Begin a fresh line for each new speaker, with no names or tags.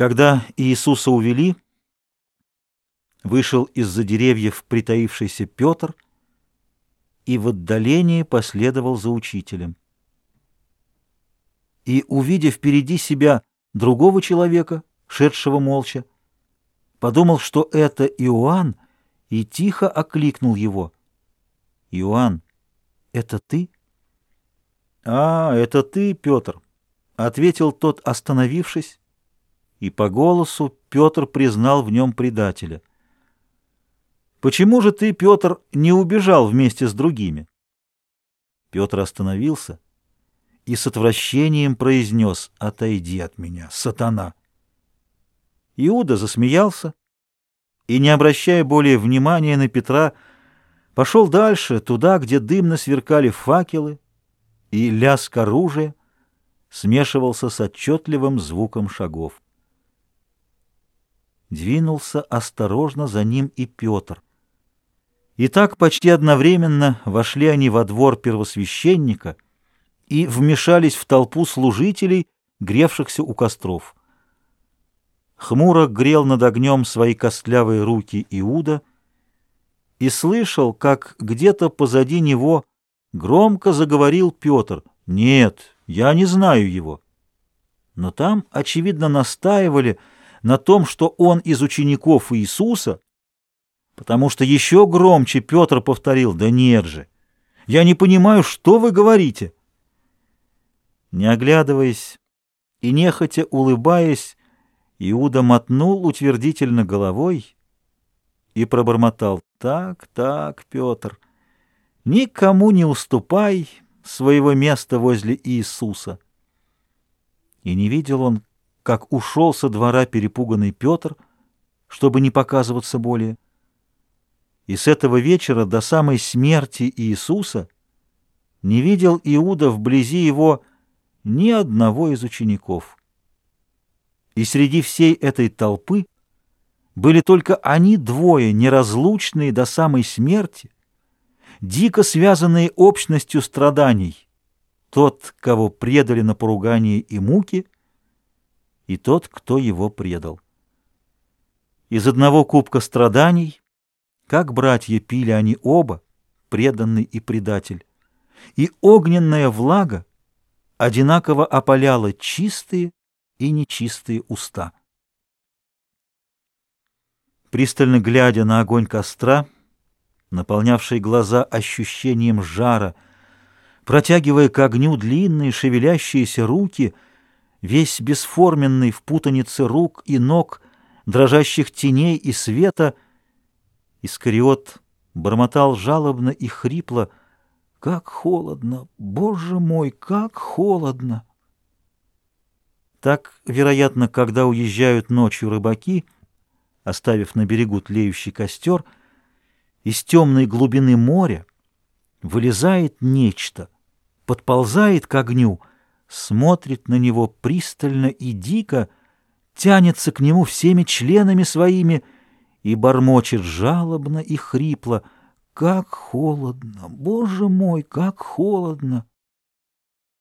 Когда Иисуса увели, вышел из-за деревьев притаившийся Петр и в отдалении последовал за учителем. И, увидев впереди себя другого человека, шедшего молча, подумал, что это Иоанн, и тихо окликнул его. «Иоанн, это ты?» «А, это ты, Петр», — ответил тот, остановившись, и по голосу Петр признал в нем предателя. «Почему же ты, Петр, не убежал вместе с другими?» Петр остановился и с отвращением произнес «Отойди от меня, сатана!» Иуда засмеялся и, не обращая более внимания на Петра, пошел дальше, туда, где дымно сверкали факелы, и лязг оружия смешивался с отчетливым звуком шагов. Двинулся осторожно за ним и Петр. И так почти одновременно вошли они во двор первосвященника и вмешались в толпу служителей, гревшихся у костров. Хмуро грел над огнем свои костлявые руки Иуда и слышал, как где-то позади него громко заговорил Петр. «Нет, я не знаю его». Но там, очевидно, настаивали, на том, что он из учеников Иисуса, потому что еще громче Петр повторил, да нет же, я не понимаю, что вы говорите. Не оглядываясь и нехотя улыбаясь, Иуда мотнул утвердительно головой и пробормотал, так, так, Петр, никому не уступай своего места возле Иисуса. И не видел он, как ушел со двора перепуганный Петр, чтобы не показываться более. И с этого вечера до самой смерти Иисуса не видел Иуда вблизи его ни одного из учеников. И среди всей этой толпы были только они двое, неразлучные до самой смерти, дико связанные общностью страданий, тот, кого предали на поругание и муки — и тот, кто его предал. Из одного кубка страданий, как братья пили они оба, преданный и предатель, и огненная влага одинаково опаляла чистые и нечистые уста. Пристально глядя на огонь костра, наполнявший глаза ощущением жара, протягивая к огню длинные шевелящиеся руки — весь бесформенный в путанице рук и ног, дрожащих теней и света, Искариот бормотал жалобно и хрипло, «Как холодно! Боже мой, как холодно!» Так, вероятно, когда уезжают ночью рыбаки, оставив на берегу тлеющий костер, из темной глубины моря вылезает нечто, подползает к огню — смотрит на него пристально и дико, тянется к нему всеми членами своими и бормочет жалобно и хрипло. «Как холодно! Боже мой, как холодно!»